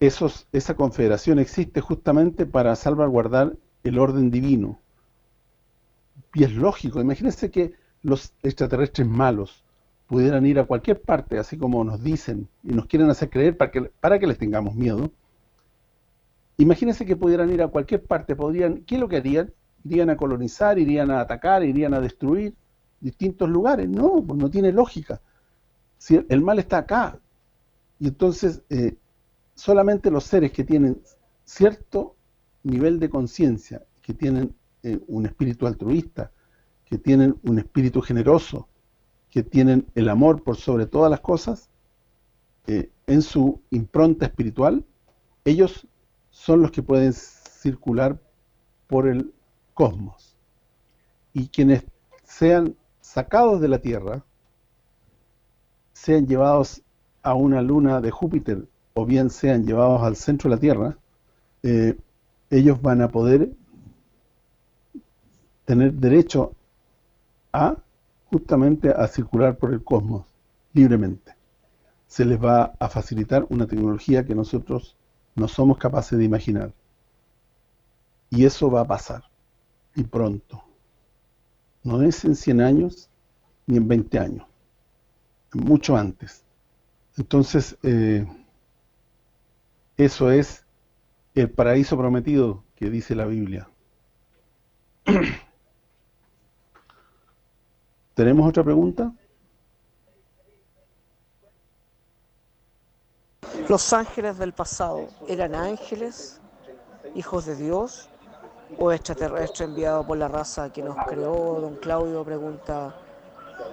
esos, esa confederación existe justamente para salvaguardar el orden divino. Y es lógico, imagínense que los extraterrestres malos pudieran ir a cualquier parte, así como nos dicen y nos quieren hacer creer para que, para que les tengamos miedo. Imagínense que pudieran ir a cualquier parte, podrían, ¿qué es lo que harían? Irían a colonizar, irían a atacar, irían a destruir distintos lugares. No, pues no tiene lógica si el mal está acá. Y entonces eh, solamente los seres que tienen cierto nivel de conciencia, que tienen eh, un espíritu altruista, que tienen un espíritu generoso, que tienen el amor por sobre todas las cosas, eh, en su impronta espiritual, ellos son los que pueden circular por el cosmos. Y quienes sean sacados de la Tierra, sean llevados a una luna de Júpiter o bien sean llevados al centro de la Tierra, eh, ellos van a poder tener derecho a justamente a circular por el cosmos libremente. Se les va a facilitar una tecnología que nosotros no somos capaces de imaginar. Y eso va a pasar, y pronto. No es en 100 años, ni en 20 años mucho antes. Entonces, eh, eso es el paraíso prometido que dice la Biblia. ¿Tenemos otra pregunta? ¿Los ángeles del pasado eran ángeles, hijos de Dios, o extraterrestres enviados por la raza que nos creó? Don Claudio pregunta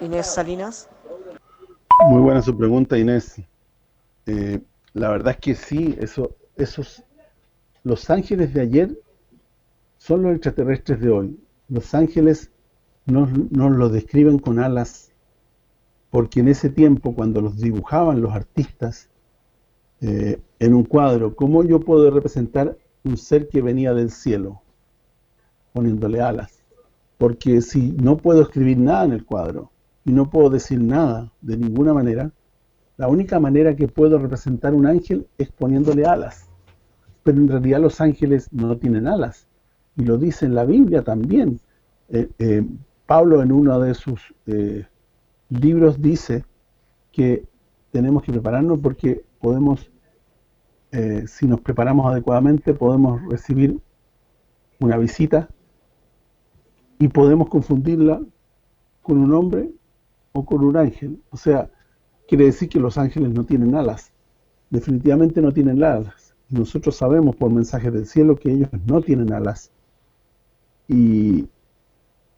Inés Salinas. Muy buena su pregunta, Inés. Eh, la verdad es que sí, eso, esos los ángeles de ayer son los extraterrestres de hoy. Los ángeles nos, nos los describen con alas, porque en ese tiempo, cuando los dibujaban los artistas eh, en un cuadro, ¿cómo yo puedo representar un ser que venía del cielo? Poniéndole alas. Porque si no puedo escribir nada en el cuadro, y no puedo decir nada de ninguna manera, la única manera que puedo representar un ángel es poniéndole alas. Pero en realidad los ángeles no tienen alas. Y lo dice en la Biblia también. Eh, eh, Pablo en uno de sus eh, libros dice que tenemos que prepararnos porque podemos, si nos preparamos adecuadamente, podemos recibir una visita y podemos confundirla con un hombre o con un ángel. O sea, quiere decir que los ángeles no tienen alas. Definitivamente no tienen alas. nosotros sabemos por mensajes del cielo que ellos no tienen alas. Y,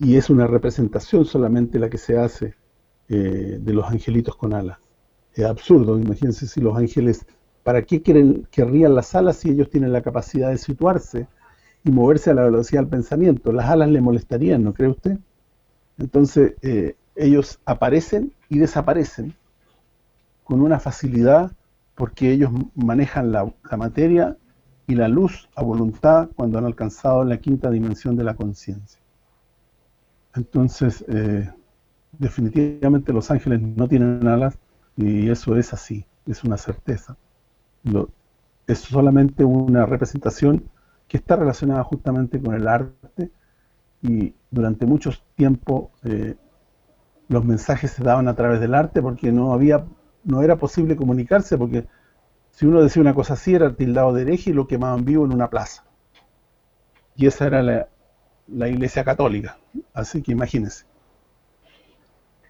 es una representación solamente la que se hace eh, de los angelitos con alas. Es absurdo, imagínense si los ángeles, ¿para qué quieren, querrían las alas si ellos tienen la capacidad de situarse y moverse a la velocidad del pensamiento? Las alas le molestarían, ¿no cree usted? Entonces, eh, ellos aparecen y desaparecen con una facilidad porque ellos manejan la, materia y la luz a voluntad cuando han alcanzado la quinta dimensión de la conciencia. Entonces, eh, definitivamente los ángeles no tienen alas y eso es así, es una certeza. es solamente una representación que está relacionada justamente con el arte y durante mucho tiempo eh, los mensajes se daban a través del arte porque no había no era posible comunicarse porque si uno decía una cosa así era tildado de hereje y lo quemaban vivo en una plaza. Y esa era la, la iglesia católica, así que imagínense.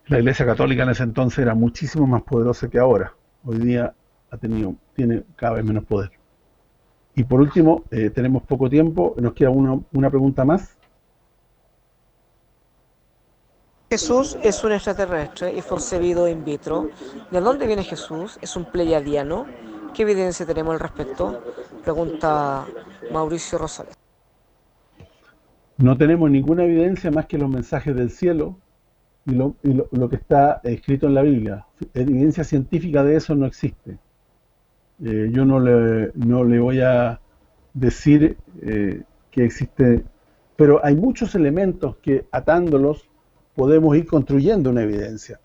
La iglesia católica en ese entonces era muchísimo más poderosa que ahora. Hoy día ha tenido tiene cada vez menos poder. Y por último, eh, tenemos poco tiempo, nos queda una, una pregunta más. Jesús es un extraterrestre y fue concebido in vitro. ¿De dónde viene Jesús? ¿Es un pleiadiano? ¿Qué evidencia tenemos al respecto? Pregunta Mauricio Rosales. No tenemos ninguna evidencia más que los mensajes del cielo y lo, que está escrito en la Biblia. Evidencia científica de eso no existe. Eh, yo no le, no le voy a decir eh, que existe, pero hay muchos elementos que atándolos podemos ir construyendo una evidencia.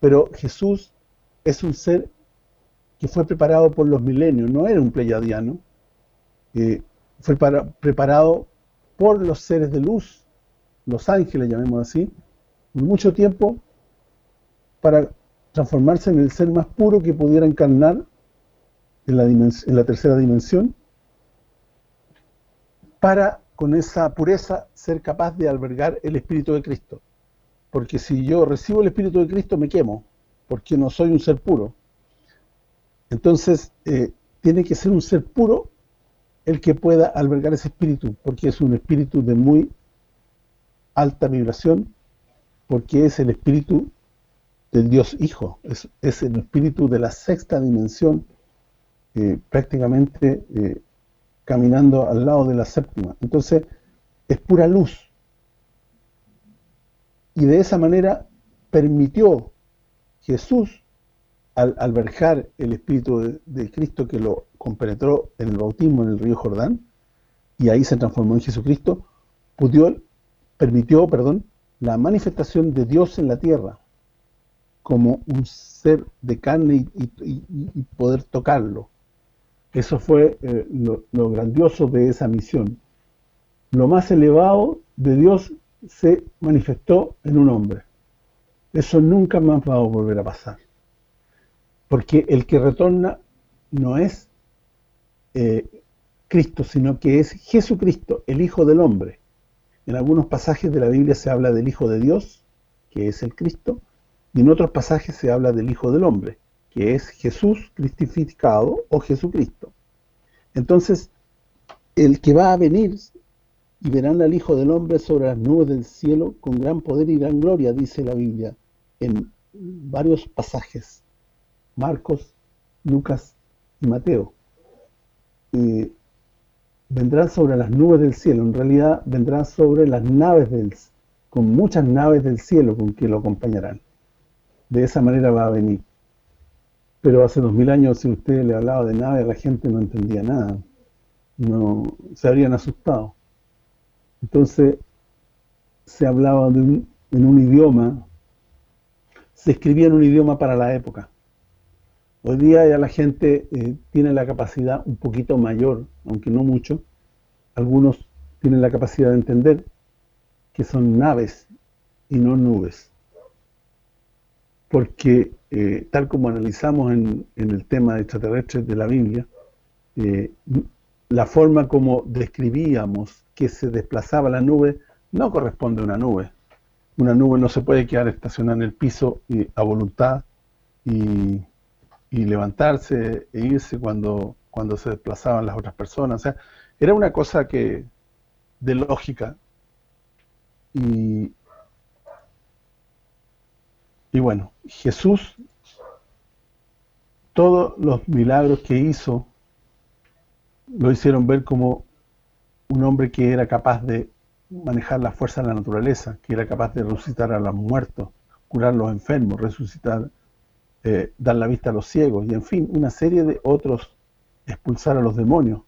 Pero Jesús es un ser que fue preparado por los milenios, no era un pleyadiano, eh, fue preparado por los seres de luz, los ángeles, llamemos así, mucho tiempo para transformarse en el ser más puro que pudiera encarnar en la tercera dimensión para con esa pureza ser capaz de albergar el Espíritu de Cristo. Porque si yo recibo el Espíritu de Cristo me quemo, porque no soy un ser puro. Entonces, eh, tiene que ser un ser puro el que pueda albergar ese espíritu, porque es un espíritu de muy alta vibración porque es el espíritu del Dios Hijo, es, el espíritu de la sexta dimensión, eh, prácticamente eh, caminando al lado de la séptima. Entonces, es pura luz. Y de esa manera permitió Jesús, al albergar el Espíritu de, Cristo que lo compenetró en el bautismo en el río Jordán, y ahí se transformó en Jesucristo, pudió, permitió, perdón, la manifestación de Dios en la tierra como un ser de carne y, poder tocarlo. Eso fue eh, lo, grandioso de esa misión. Lo más elevado de Dios se manifestó en un hombre. Eso nunca más va a volver a pasar. Porque el que retorna no es eh, Cristo, sino que es Jesucristo, el Hijo del Hombre. En algunos pasajes de la Biblia se habla del Hijo de Dios, que es el Cristo, y en otros pasajes se habla del Hijo del Hombre, que es Jesús cristificado o Jesucristo. Entonces, el que va a venir y verán al Hijo del Hombre sobre las nubes del cielo con gran poder y gran gloria, dice la Biblia, en varios pasajes, Marcos, Lucas y Mateo. Eh, vendrá sobre las nubes del cielo, en realidad vendrá sobre las naves del con muchas naves del cielo con que lo acompañarán. De esa manera va a venir. Pero hace dos mil años si usted le hablaba de naves, la gente no entendía nada. No se habrían asustado. Entonces se hablaba de un, en un idioma, se escribía en un idioma para la época. Hoy día ya la gente eh, tiene la capacidad un poquito mayor, aunque no mucho, algunos tienen la capacidad de entender que son naves y no nubes. Porque eh, tal como analizamos en, el tema de extraterrestres de la Biblia, eh, la forma como describíamos que se desplazaba la nube no corresponde a una nube. Una nube no se puede quedar estacionada en el piso a voluntad y, levantarse e irse cuando, cuando se desplazaban las otras personas. O sea, era una cosa que de lógica. Y, y bueno, Jesús, todos los milagros que hizo, lo hicieron ver como un hombre que era capaz de manejar la fuerza de la naturaleza, que era capaz de resucitar a los muertos, curar a los enfermos, resucitar, eh, dar la vista a los ciegos, y en fin, una serie de otros, expulsar a los demonios.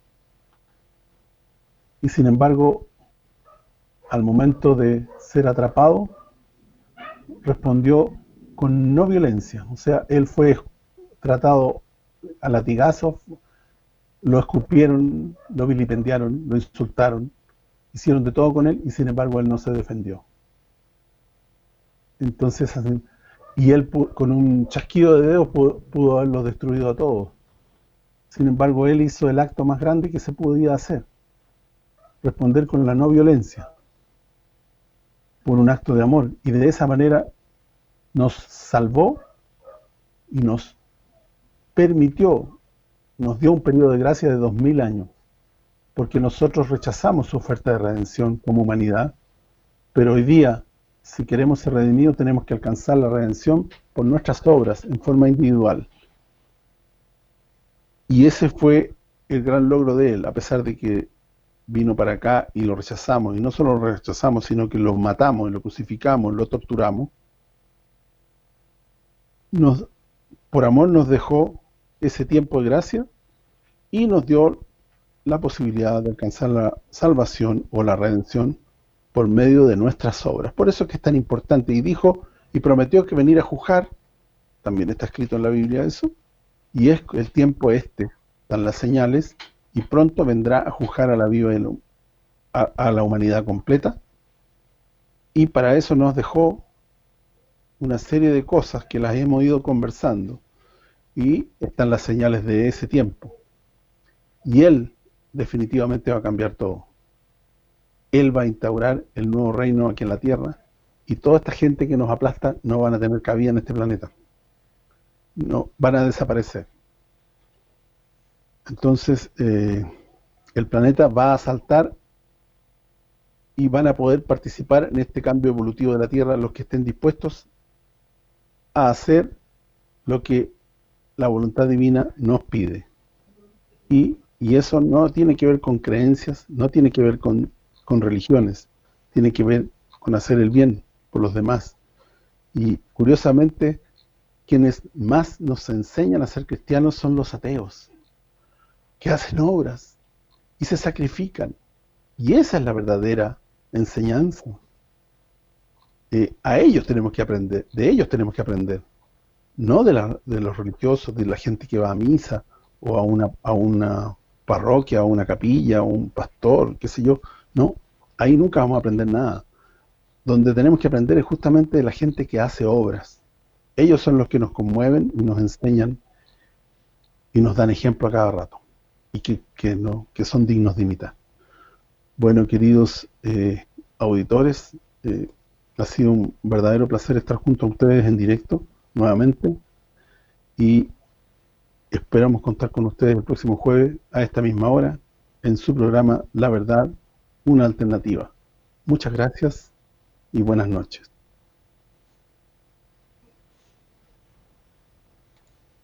Y sin embargo, al momento de ser atrapado, respondió con no violencia, o sea, él fue tratado a latigazos, lo escupieron, lo vilipendiaron, lo insultaron, hicieron de todo con él y sin embargo él no se defendió. Entonces, y él con un chasquido de dedos pudo, haberlo destruido a todos. Sin embargo, él hizo el acto más grande que se podía hacer. Responder con la no violencia. Por un acto de amor. Y de esa manera nos salvó y nos permitió, nos dio un periodo de gracia de dos mil años porque nosotros rechazamos su oferta de redención como humanidad, pero hoy día, si queremos ser redimidos, tenemos que alcanzar la redención por nuestras obras, en forma individual. Y ese fue el gran logro de él, a pesar de que vino para acá y lo rechazamos, y no solo lo rechazamos, sino que lo matamos, lo crucificamos, lo torturamos, nos, por amor nos dejó ese tiempo de gracia y nos dio la posibilidad de alcanzar la salvación o la redención por medio de nuestras obras. Por eso es que es tan importante. Y dijo, y prometió que venir a juzgar, también está escrito en la Biblia eso, y es el tiempo este, dan las señales, y pronto vendrá a juzgar a la viva a, a la humanidad completa, y para eso nos dejó una serie de cosas que las hemos ido conversando, y están las señales de ese tiempo. Y Él definitivamente va a cambiar todo. Él va a instaurar el nuevo reino aquí en la tierra y toda esta gente que nos aplasta no van a tener cabida en este planeta. No, van a desaparecer. Entonces, eh, el planeta va a saltar y van a poder participar en este cambio evolutivo de la Tierra los que estén dispuestos a hacer lo que la voluntad divina nos pide. Y y eso no tiene que ver con creencias, no tiene que ver con, religiones, tiene que ver con hacer el bien por los demás. Y curiosamente, quienes más nos enseñan a ser cristianos son los ateos, que hacen obras y se sacrifican. Y esa es la verdadera enseñanza. Eh, a ellos tenemos que aprender, de ellos tenemos que aprender. No de, la, de los religiosos, de la gente que va a misa o a una, a una parroquia, o una capilla, o un pastor, qué sé yo. No, ahí nunca vamos a aprender nada. Donde tenemos que aprender es justamente de la gente que hace obras. Ellos son los que nos conmueven y nos enseñan y nos dan ejemplo a cada rato. Y que, no, que son dignos de imitar. Bueno, queridos eh, auditores, eh, ha sido un verdadero placer estar junto a ustedes en directo, nuevamente. Y Esperamos contar con ustedes el próximo jueves a esta misma hora en su programa La Verdad, una alternativa. Muchas gracias y buenas noches.